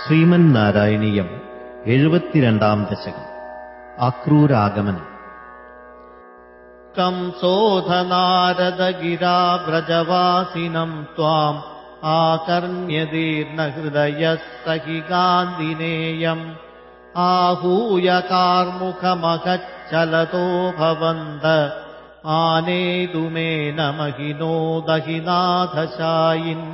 ശ്രീമന്നാരായണീയം എഴുപത്തിരണ്ടാം ദശകം അക്രൂരാഗമനം कंसोधनारदगिराव्रजवासिनम् त्वाम् आकर्ण्यदीर्णहृदयः सहि गान्दिनेयम् आहूय कार्मुखमखच्चलतो भवन्त आनेतुमेन महिनो दहिनाथशायिन्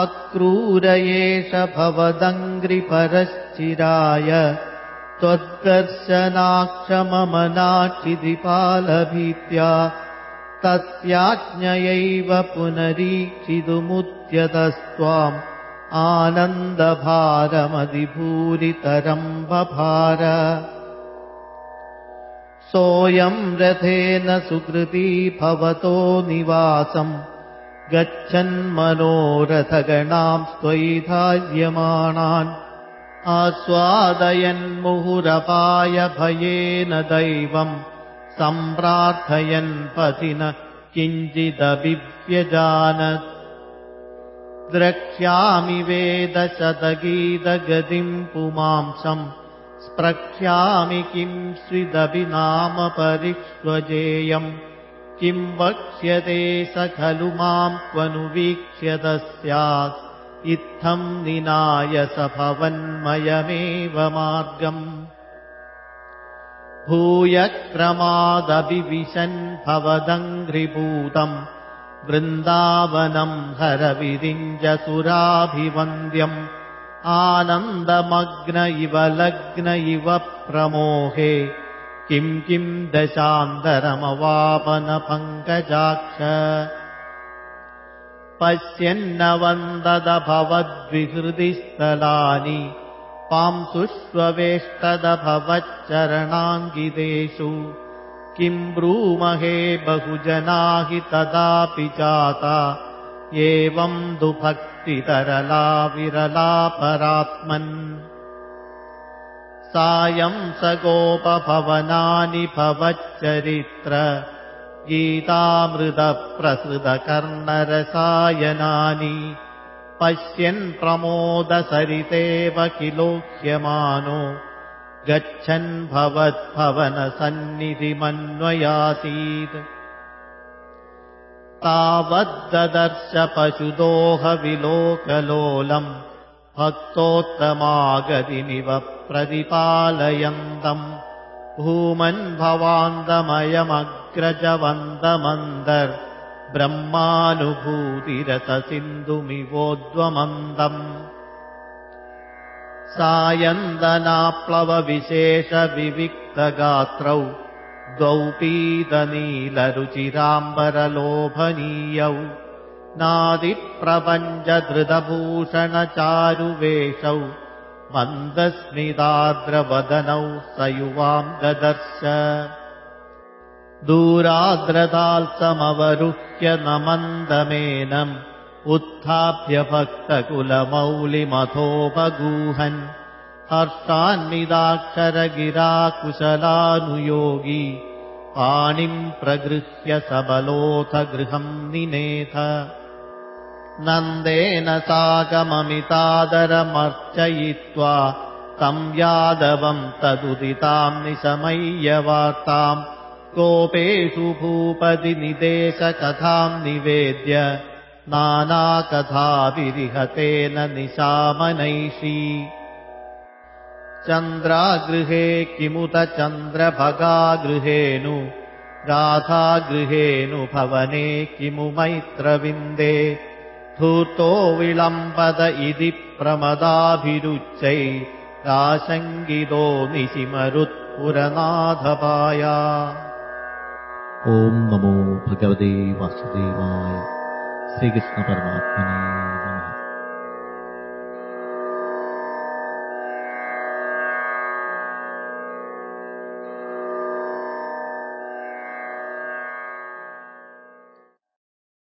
अक्रूर एष भवदङ्घ्रिपरश्चिराय त्वद्दर्शनाक्षममनाक्षिदिपालभीत्या तस्याज्ञयैव पुनरीक्षितुमुद्यतस्त्वाम् आनन्दभारमधिभूरितरम् बभार सोऽयम् रथेन सुकृती भवतो निवासम् गच्छन्मनोरथगणाम् त्वयि धार्यमाणान् भयेन दैवम् सम्प्रार्थयन् पथिन किञ्चिदभिव्यजानत्। द्रक्ष्यामि वेदशतगीतगतिम् पुमांसम् स्प्रक्ष्यामि किम् स्विदपि नाम परिष्वजेयम् किम् वक्ष्यते स खलु माम् क्वनुवीक्ष्यत स्यात् इत्थम् स भवन्मयमेव मार्गम्। भूयक्रमादभिविशन् भवदङ्घ्रिभूतम्। वृन्दावनम् हरविरिञ्जसुराभिवन्द्यम्। आनन्दमग्न इव लग्न इव प्रमोहे किम् किम् दशान्तरमवापनपङ्कजाक्ष? पश्यन्न वन्ददभवद्विहृदिस्थलानि पांसुष्वेष्टदभवच्चरणाङ्गितेषु किम् ब्रूमहे बहुजना हि तदापि जाता एवम् दुभक्तितरला विरला परात्मन् सायम् स गोपभवनानि भवच्चरित्र प्रमोदसरितेव किलोह्यमानो गच्छन् भवद्भवनसन्निधिमन्वयासीत्। तावद्ददर्श पशुदोहविलोकलोलम् भक्तोत्तमागतिमिव प्रतिपालयन्तम्। भूमन् भवान्दमयमग्रजवन्दमन्दर् ब्रह्मानुभूतिरससिन्धुमिवोद्वमन्दम्। सायन्दनाप्लवविशेषविविक्तगात्रौ द्वौ पीतनीलरुचिराम्बरलोभनीयौ नादिप्रपञ्चधृतभूषणचारुवेषौ मन्दस्मिताद्रवदनौ स युवाम् ददर्श। दूराद्रदाल्समवरुह्य न मन्दमेनम् उत्थाप्य भक्तकुलमौलिमथोपगूहन्। हर्षान्निदाक्षरगिराकुशलानुयोगी पाणिम् प्रगृह्य सबलोऽथ गृहम् निनेथ नन्देन साकममितादरमर्चयित्वा तम् यादवम् तदुदिताम् निशमय्यवार्ताम् कोपेषु भूपतिनिदेशकथाम् निवेद्य नानाकथाभिरिहतेन निशामनैषी। चन्द्रागृहे किमुत चन्द्रभगागृहेनु राधागृहेनु भवने किमु मैत्रविन्दे धूर्तो विलम्बद इति प्रमदाभिरुच्चै राशङ्गितो निशिमरुत्पुरनाथपाया। ॐ नमो भगवते वासुदेवाय। श्रीकृष्णपरमात्मने नमः